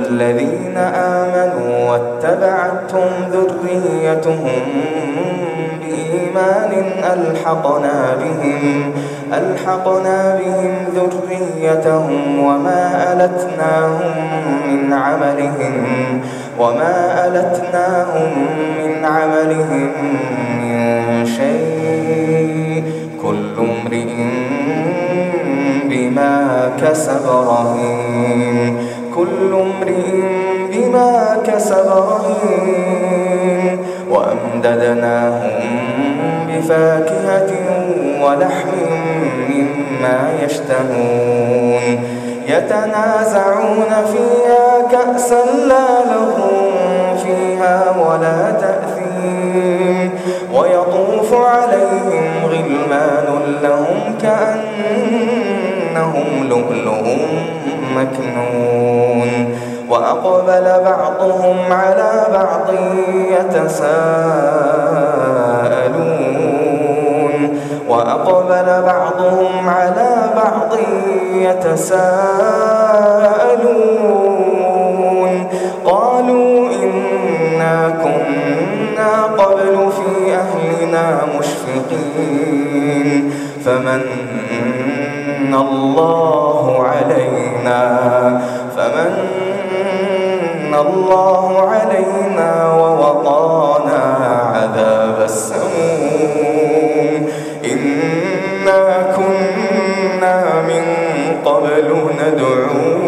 والذين آمنوا واتبعتهم ذريتهم بإيمان ألحقنا بهم ألحقنا بهم ذريتهم وما ألتناهم من عملهم وما ألتناهم من عملهم من شيء. كل امرئ بما كسب رهين. كل امرئ بما كسب رهين وأمددناهم بفاكهة ولحم مما يشتهون يتنازعون فيها كأسا لا لهم فيها ولا تأثيم ويطوف عليهم غلمان لهم كأنهم لؤلؤ مكنون. وأقبل بعضهم على بعض يتساءلون. وأقبل بعضهم على بعض يتساءلون. قالوا إنا كنا قبل في أهلنا مشفقين. فمن الله علينا فمن الله علينا ووقانا عذاب السموم. إنا كنا من قبل ندعوه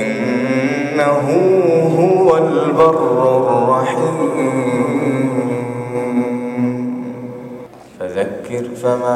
إنه هو البر الرحيم. فذكر فما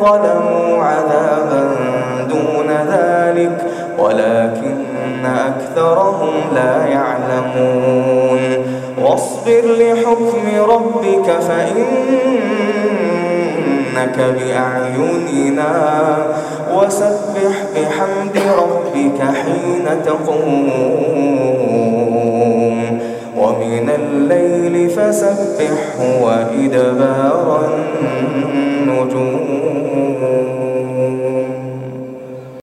ظلموا عذابا دون ذلك ولكن أكثرهم لا يعلمون. واصبر لحكم ربك فإنك بأعيننا وسبح بحمد ربك حين تقوم. ومن الليل فسبحه وإدبار النجوم